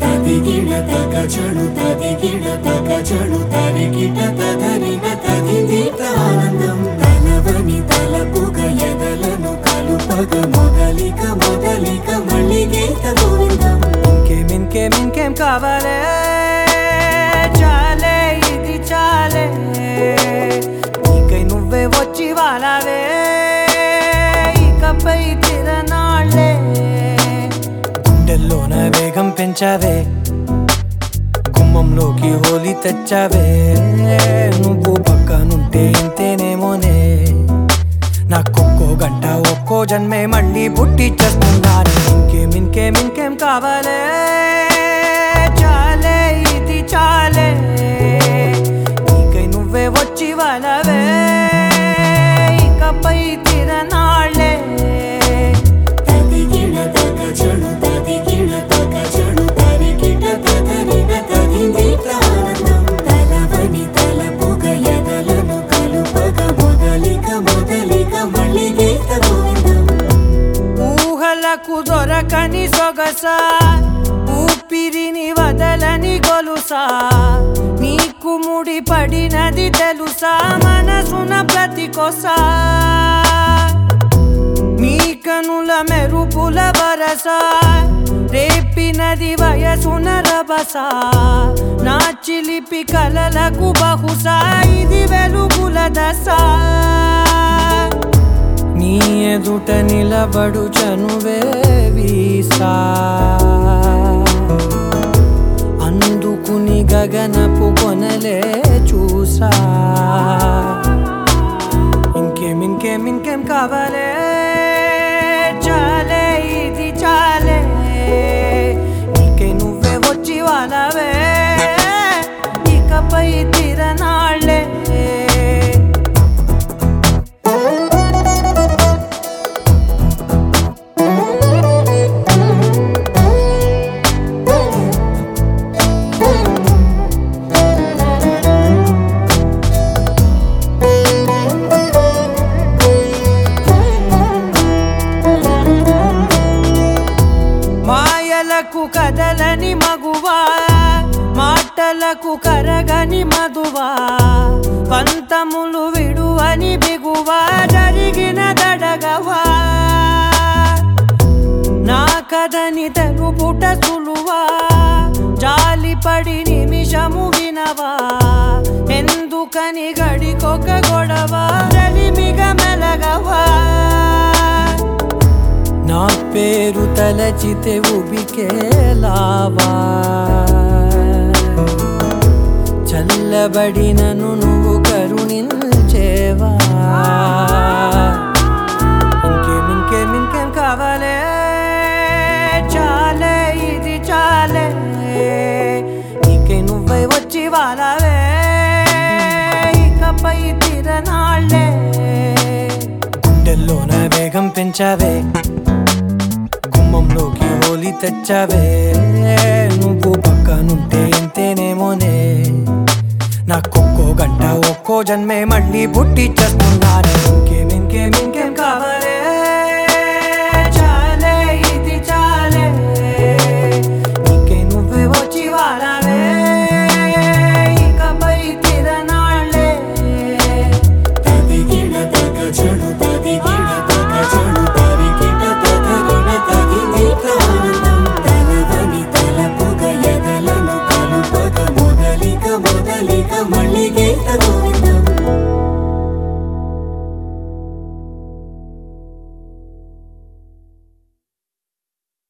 తదిగిడ తగచడు తదిగిడ తగచడు తరిగిట తదరిన తదిదీత ఆనందం తలవని తలపుగ ఎదలను కలుపగ మొదలిక మొదలిక మళ్ళీ గీత గోవిందం ఇంకేం ఇంకేం కావాలే చాలే ఇది చాలే నీకై నువ్వే వచ్చి వాళ్ళవే ఇకపై తిరనాళ్ళే గుండెల్లోన వేగం పెంచావే కుమ్మంలోకి హోలీ తెచ్చావే నువ్వు పక్కనుంటే ఇంతేనేమోనే నాకొక్కో గంట ఒక్కో జన్మే మళ్ళీ పుట్టి చేస్తున్నాను ఇంకేం ఇంకేం ఇంకేం కావాలే గీత గోవిందం ఊహలకు దొరకని సొగస. ఊపిరిని వదలని గొలుసా. నీకు ముడి పడినది తెలుసా? మనసున ప్రతి మీ కనుల మెరుపుల వరస రేపినది వయసున రభస. నా చిలిపి కలలకు బహుశా ఇది వెలుగుల దశ. నీ ఎదుట నిలబడు చనువే వీసా. ఇంకేం కదలని మగువా మాటలకు కరగని మధువా పంతములు విడువని బిగువా జరిగిన దడగవా. నా కథని తెలుపుట సులువా జాలిపడి నిమిషము వినవా ఎందుకని గడికొక గొడవ రలిమిగ మెలగవా. పేరు తలచితే ఉబికేలావా చల్లబడినను నువ్వు కరుణించేవా? ఇంకేం ఇంకేం ఇంకేం కావాలే? చాలే ఇది చాలే. నీకే నువ్వై వచ్చి వాళ్ళవే ఇకపై తిరనాళ్ళే. గుండెల్లోన వేగం పెంచావే. గుండెల్లోకి హోలీ తెచ్చావే? నువ్వు పక్కనుంటే